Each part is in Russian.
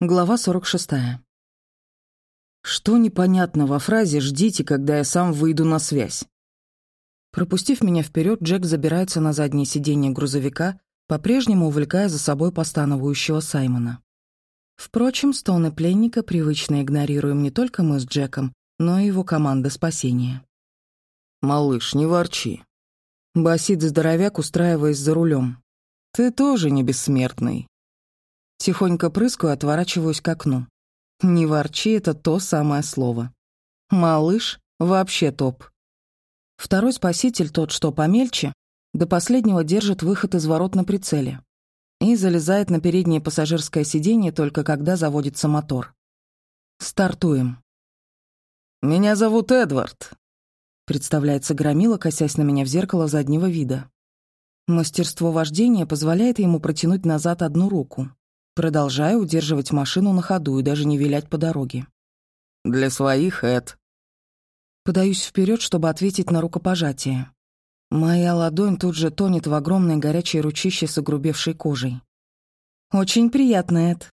Глава 46. Что непонятно во фразе «ждите, когда я сам выйду на связь»? Пропустив меня вперед, Джек забирается на заднее сиденье грузовика, по-прежнему увлекая за собой постановающего Саймона. Впрочем, стоны пленника привычно игнорируем не только мы с Джеком, но и его команда спасения. «Малыш, не ворчи», — басит здоровяк, устраиваясь за рулем. «Ты тоже не бессмертный». Тихонько прыскаю, отворачиваюсь к окну. «Не ворчи» — это то самое слово. «Малыш» — вообще топ. Второй спаситель, тот, что помельче, до последнего держит выход из ворот на прицеле и залезает на переднее пассажирское сиденье только когда заводится мотор. Стартуем. «Меня зовут Эдвард», — представляется Громила, косясь на меня в зеркало заднего вида. Мастерство вождения позволяет ему протянуть назад одну руку, продолжая удерживать машину на ходу и даже не вилять по дороге. «Для своих, Эд», Подаюсь вперед, чтобы ответить на рукопожатие. Моя ладонь тут же тонет в огромной горячей ручище с огрубевшей кожей. «Очень приятно, Эд.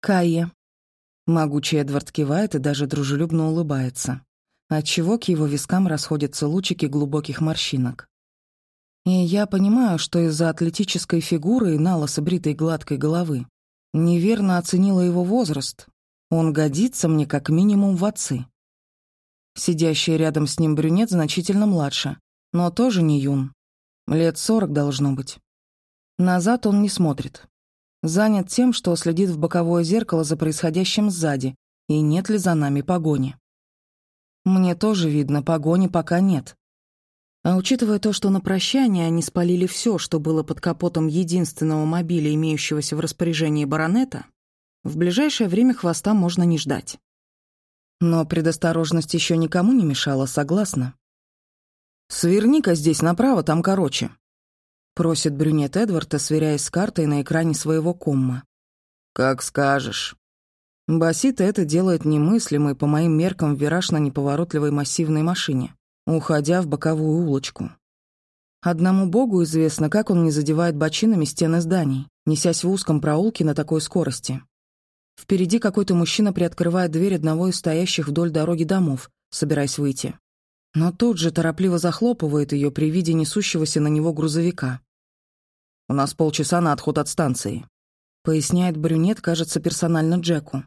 Кайя». Могучий Эдвард кивает и даже дружелюбно улыбается, отчего к его вискам расходятся лучики глубоких морщинок. И я понимаю, что из-за атлетической фигуры и налоса бритой гладкой головы неверно оценила его возраст. Он годится мне как минимум в отцы. Сидящий рядом с ним брюнет значительно младше, но тоже не юн. Лет сорок должно быть. Назад он не смотрит. Занят тем, что следит в боковое зеркало за происходящим сзади, и нет ли за нами погони. Мне тоже видно, погони пока нет. А учитывая то, что на прощание они спалили все, что было под капотом единственного мобиля, имеющегося в распоряжении баронета, в ближайшее время хвоста можно не ждать. Но предосторожность еще никому не мешала, согласна. «Сверни-ка здесь направо, там короче», — просит брюнет Эдварда, сверяясь с картой на экране своего комма. «Как скажешь». Басита это делает немыслимый по моим меркам вираж на неповоротливой массивной машине, уходя в боковую улочку. Одному богу известно, как он не задевает бочинами стены зданий, несясь в узком проулке на такой скорости. Впереди какой-то мужчина приоткрывает дверь одного из стоящих вдоль дороги домов, собираясь выйти. Но тут же торопливо захлопывает ее при виде несущегося на него грузовика. «У нас полчаса на отход от станции», — поясняет брюнет, кажется, персонально Джеку.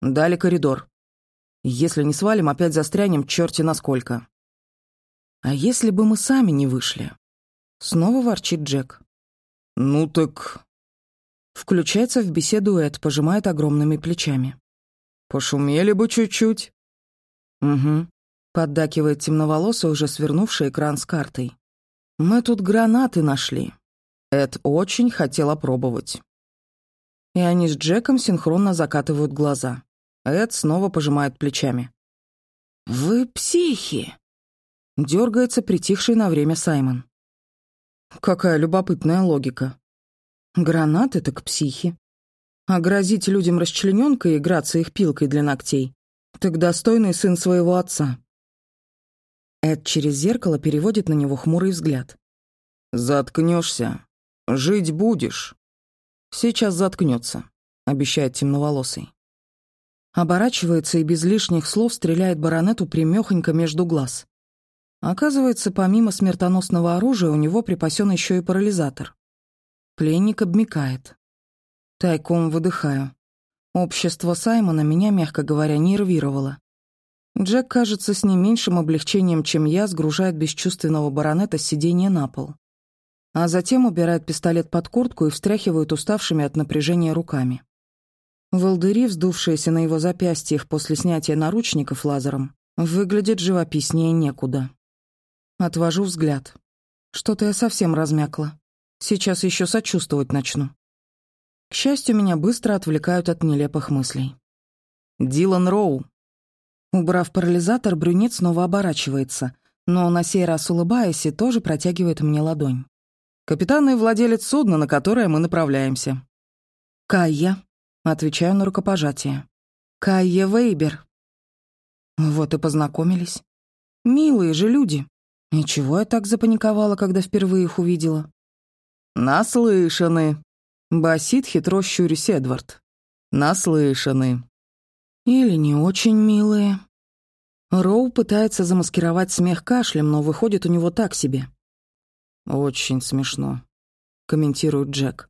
«Дали коридор. Если не свалим, опять застрянем черти насколько». «А если бы мы сами не вышли?» Снова ворчит Джек. «Ну так...» Включается в беседу Эд, пожимает огромными плечами. «Пошумели бы чуть-чуть». «Угу», — поддакивает темноволосый, уже свернувший экран с картой. «Мы тут гранаты нашли». Эд очень хотел опробовать. И они с Джеком синхронно закатывают глаза. Эд снова пожимает плечами. «Вы психи!» — дергается притихший на время Саймон. Какая любопытная логика. Гранаты так психи. А грозить людям расчлененкой и играться их пилкой для ногтей — так достойный сын своего отца. Эд через зеркало переводит на него хмурый взгляд. «Заткнешься. Жить будешь». «Сейчас заткнется», — обещает темноволосый. Оборачивается и без лишних слов стреляет баронету примехонько между глаз. Оказывается, помимо смертоносного оружия у него припасен еще и парализатор. Пленник обмикает. Тайком выдыхаю. Общество Саймона меня, мягко говоря, нервировало. Джек, кажется, с не меньшим облегчением, чем я, сгружает бесчувственного баронета с сиденья на пол. А затем убирает пистолет под куртку и встряхивает уставшими от напряжения руками. Волдыри, вздувшиеся на его запястьях после снятия наручников лазером, выглядят живописнее некуда. Отвожу взгляд. Что-то я совсем размякла. Сейчас еще сочувствовать начну. К счастью, меня быстро отвлекают от нелепых мыслей. Дилан Роу. Убрав парализатор, брюнет снова оборачивается, но на сей раз улыбаясь и тоже протягивает мне ладонь. Капитан и владелец судна, на которое мы направляемся. «Кайя», — отвечаю на рукопожатие. «Кайя Вейбер». Вот и познакомились. Милые же люди. Ничего я так запаниковала, когда впервые их увидела. «Наслышаны», — басит хитро щурясь Эдвард. Наслышаны. Или не очень милые. Роу пытается замаскировать смех кашлем, но выходит у него так себе. «Очень смешно», — комментирует Джек.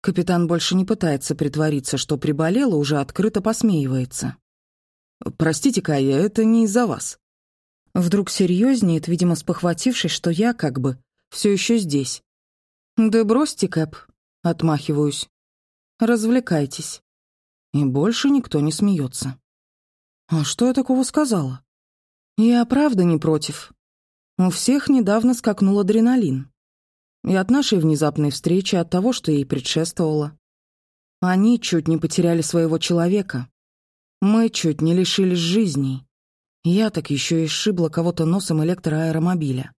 Капитан больше не пытается притвориться, что приболел, уже открыто посмеивается. «Простите, Кая, это не из-за вас». Вдруг серьезнеет, видимо, спохватившись, что я, как бы, все еще здесь. «Да бросьте, Кэп», — отмахиваюсь. «Развлекайтесь». И больше никто не смеется. А что я такого сказала? Я правда не против. У всех недавно скакнул адреналин. И от нашей внезапной встречи, от того, что ей предшествовало. Они чуть не потеряли своего человека. Мы чуть не лишились жизней. Я так еще и сшибла кого-то носом электроаэромобиля.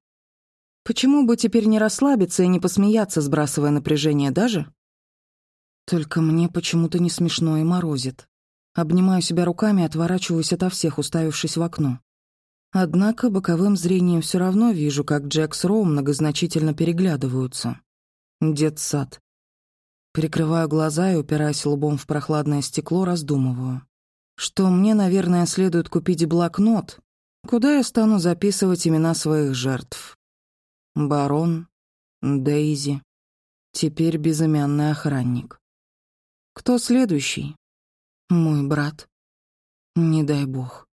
Почему бы теперь не расслабиться и не посмеяться, сбрасывая напряжение даже? Только мне почему-то не смешно и морозит. Обнимаю себя руками отворачиваюсь ото всех, уставившись в окно. Однако боковым зрением все равно вижу, как Джек с Роу многозначительно переглядываются. Дед-сад. Прикрываю глаза и, упираясь лбом в прохладное стекло, раздумываю. Что мне, наверное, следует купить блокнот, куда я стану записывать имена своих жертв. Барон, Дейзи, теперь безымянный охранник. Кто следующий? Мой брат. Не дай бог.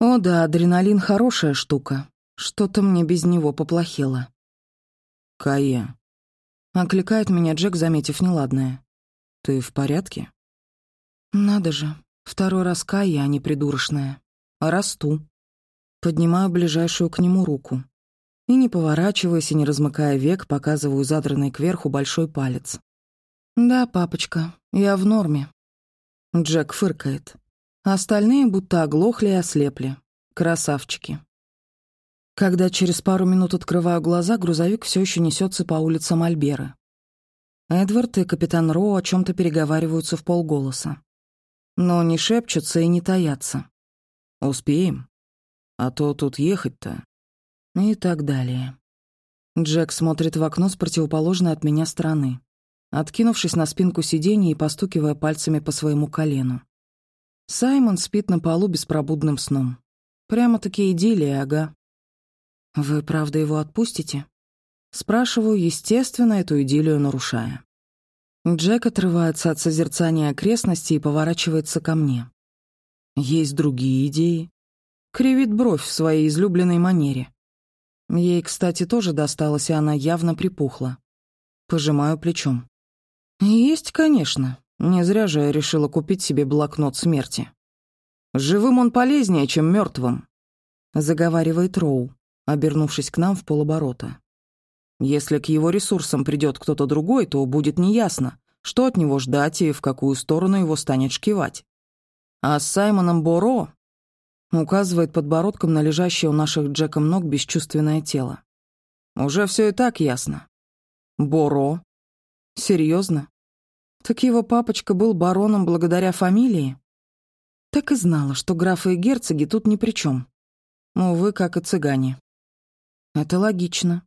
О да, адреналин хорошая штука. Что-то мне без него поплохело. Кая. Окликает меня Джек, заметив неладное. Ты в порядке? Надо же. Второй раз Кая, а не придурочная. Расту. Поднимаю ближайшую к нему руку. И, не поворачиваясь и не размыкая век, показываю задранный кверху большой палец. «Да, папочка, я в норме. Джек фыркает. Остальные будто оглохли и ослепли. Красавчики. Когда через пару минут открываю глаза, грузовик все еще несется по улицам Альберы. Эдвард и капитан Роу о чем то переговариваются в полголоса. Но не шепчутся и не таятся. «Успеем? А то тут ехать-то...» И так далее. Джек смотрит в окно с противоположной от меня стороны откинувшись на спинку сиденья и постукивая пальцами по своему колену. Саймон спит на полу беспробудным сном. Прямо-таки идиллия, ага. «Вы правда его отпустите?» Спрашиваю, естественно, эту идиллию нарушая. Джек отрывается от созерцания окрестностей и поворачивается ко мне. Есть другие идеи. Кривит бровь в своей излюбленной манере. Ей, кстати, тоже досталось, и она явно припухла. Пожимаю плечом. «Есть, конечно. Не зря же я решила купить себе блокнот смерти. Живым он полезнее, чем мертвым», — заговаривает Роу, обернувшись к нам в полоборота. «Если к его ресурсам придет кто-то другой, то будет неясно, что от него ждать и в какую сторону его станет шкивать. А с Саймоном Боро указывает подбородком на лежащее у наших Джеком ног бесчувственное тело. Уже все и так ясно. Боро Серьезно? Так его папочка был бароном благодаря фамилии? Так и знала, что графы и герцоги тут ни при чем. Увы, как и цыгане. Это логично.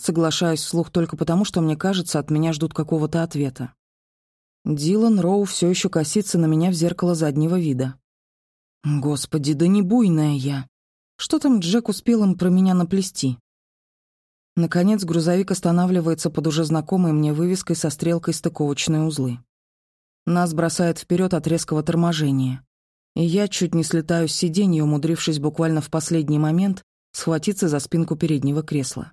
Соглашаюсь вслух только потому, что мне кажется, от меня ждут какого-то ответа. Дилан Роу все еще косится на меня в зеркало заднего вида. Господи, да не буйная я. Что там Джек успел им про меня наплести? Наконец грузовик останавливается под уже знакомой мне вывеской со стрелкой стыковочные узлы. Нас бросает вперед от резкого торможения. И я чуть не слетаю с сиденья, умудрившись буквально в последний момент схватиться за спинку переднего кресла.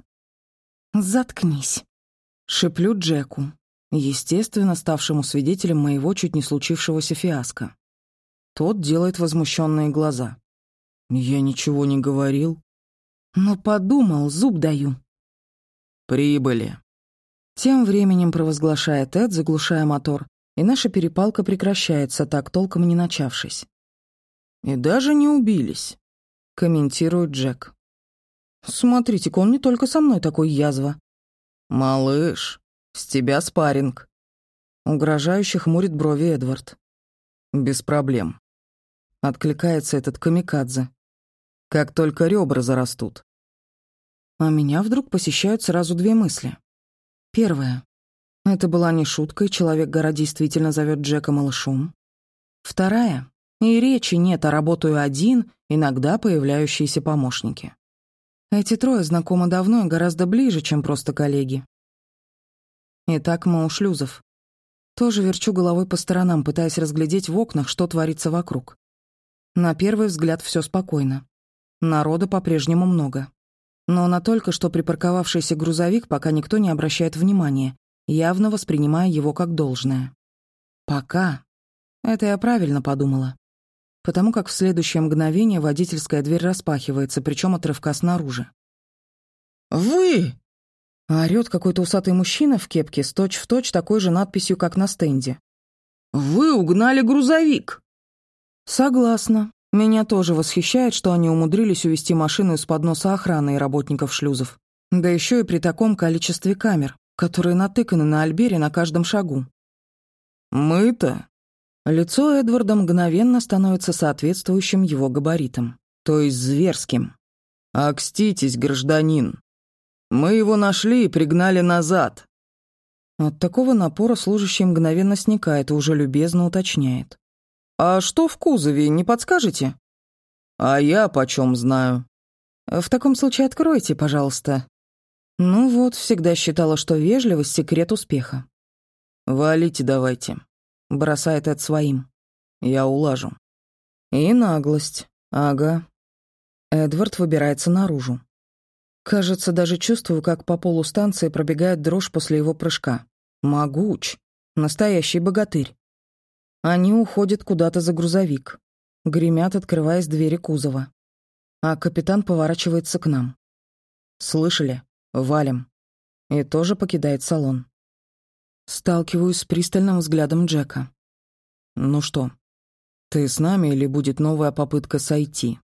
«Заткнись», — шеплю Джеку, естественно, ставшему свидетелем моего чуть не случившегося фиаско. Тот делает возмущенные глаза. «Я ничего не говорил». «Но подумал, зуб даю». «Прибыли». Тем временем провозглашает Эд, заглушая мотор, и наша перепалка прекращается, так толком не начавшись. «И даже не убились», — комментирует Джек. «Смотрите-ка, он не только со мной такой язва». «Малыш, с тебя спарринг», — угрожающе хмурит брови Эдвард. «Без проблем», — откликается этот камикадзе. «Как только ребра зарастут». А меня вдруг посещают сразу две мысли. Первая. Это была не шутка, и Человек-гора действительно зовет Джека малышом. Вторая. И речи нет, а работаю один, иногда появляющиеся помощники. Эти трое знакомы давно и гораздо ближе, чем просто коллеги. Итак, мы у шлюзов. Тоже верчу головой по сторонам, пытаясь разглядеть в окнах, что творится вокруг. На первый взгляд все спокойно. Народа по-прежнему много. Но на только что припарковавшийся грузовик пока никто не обращает внимания, явно воспринимая его как должное. Пока. Это я правильно подумала. Потому как в следующее мгновение водительская дверь распахивается, причем от рывка снаружи. «Вы!» Орёт какой-то усатый мужчина в кепке с точь-в-точь такой же надписью, как на стенде. «Вы угнали грузовик!» Согласна. Меня тоже восхищает, что они умудрились увести машину из-под носа охраны и работников шлюзов. Да еще и при таком количестве камер, которые натыканы на Альбере на каждом шагу. «Мы-то?» Лицо Эдварда мгновенно становится соответствующим его габаритам, то есть зверским. «Окститесь, гражданин. Мы его нашли и пригнали назад». От такого напора служащий мгновенно сникает и уже любезно уточняет. «А что в кузове, не подскажете?» «А я почем знаю?» «В таком случае откройте, пожалуйста». Ну вот, всегда считала, что вежливость — секрет успеха. «Валите давайте», — бросает Эд своим. «Я улажу». И наглость. Ага. Эдвард выбирается наружу. Кажется, даже чувствую, как по полу станции пробегает дрожь после его прыжка. Могуч. Настоящий богатырь. Они уходят куда-то за грузовик. Гремят, открываясь двери кузова. А капитан поворачивается к нам. «Слышали? Валим». И тоже покидает салон. Сталкиваюсь с пристальным взглядом Джека. «Ну что, ты с нами или будет новая попытка сойти?»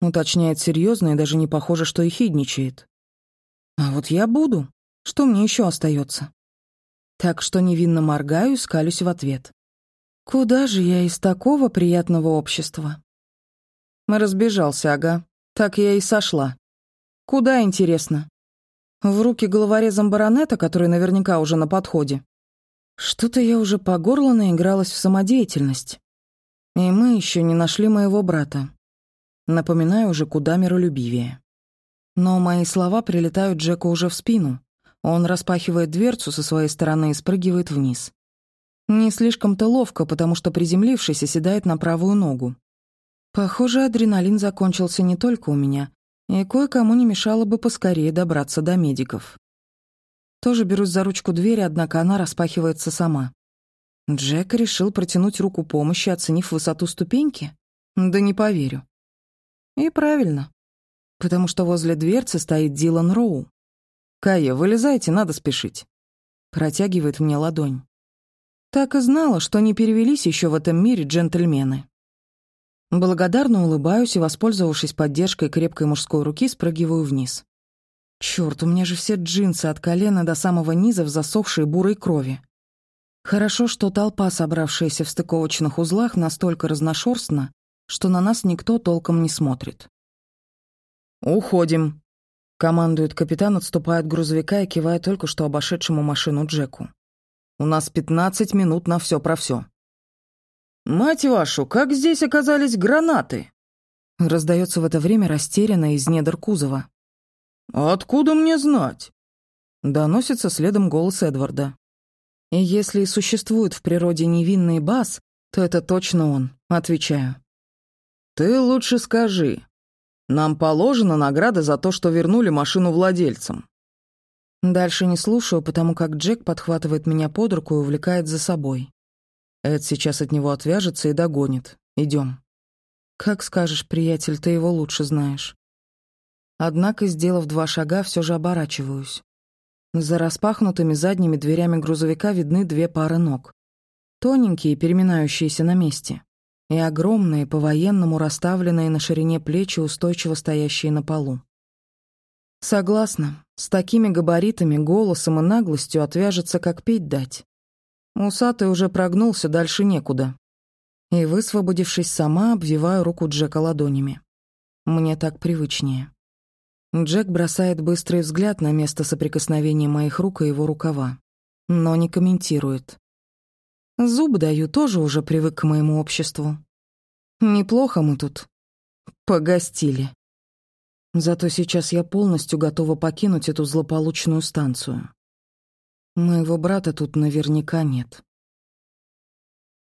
Уточняет серьезно и даже не похоже, что ехидничает. «А вот я буду. Что мне еще остается? Так что невинно моргаю и скалюсь в ответ. Куда же я из такого приятного общества? Мы Разбежался, ага. Так я и сошла. Куда, интересно? В руки головорезом баронета, который наверняка уже на подходе. Что-то я уже по горло наигралась в самодеятельность. И мы еще не нашли моего брата. Напоминаю уже куда миролюбивее. Но мои слова прилетают Джеку уже в спину. Он распахивает дверцу со своей стороны и спрыгивает вниз. Не слишком-то ловко, потому что приземлившись оседает на правую ногу. Похоже, адреналин закончился не только у меня, и кое-кому не мешало бы поскорее добраться до медиков. Тоже берусь за ручку двери, однако она распахивается сама. Джек решил протянуть руку помощи, оценив высоту ступеньки? Да не поверю. И правильно. Потому что возле дверцы стоит Дилан Роу. «Кая, вылезайте, надо спешить». Протягивает мне ладонь. Так и знала, что не перевелись еще в этом мире джентльмены. Благодарно улыбаюсь и, воспользовавшись поддержкой крепкой мужской руки, спрыгиваю вниз. Черт, у меня же все джинсы от колена до самого низа в засохшей бурой крови. Хорошо, что толпа, собравшаяся в стыковочных узлах, настолько разношерстна, что на нас никто толком не смотрит. «Уходим», — командует капитан, отступая от грузовика и кивая только что обошедшему машину Джеку. У нас пятнадцать минут на все про все. «Мать вашу, как здесь оказались гранаты?» Раздается в это время растерянно из недр кузова. «Откуда мне знать?» Доносится следом голос Эдварда. И если и существует в природе невинный бас, то это точно он, отвечаю. «Ты лучше скажи. Нам положена награда за то, что вернули машину владельцам. Дальше не слушаю, потому как Джек подхватывает меня под руку и увлекает за собой. Эд сейчас от него отвяжется и догонит. Идем. Как скажешь, приятель, ты его лучше знаешь. Однако, сделав два шага, все же оборачиваюсь. За распахнутыми задними дверями грузовика видны две пары ног. Тоненькие, переминающиеся на месте. И огромные, по-военному расставленные на ширине плечи, устойчиво стоящие на полу. Согласна, с такими габаритами, голосом и наглостью отвяжется, как петь дать. Усатый уже прогнулся, дальше некуда. И, высвободившись сама, обвиваю руку Джека ладонями. Мне так привычнее. Джек бросает быстрый взгляд на место соприкосновения моих рук и его рукава. но не комментирует. Зуб даю, тоже уже привык к моему обществу. Неплохо мы тут погостили. Зато сейчас я полностью готова покинуть эту злополучную станцию. Моего брата тут наверняка нет.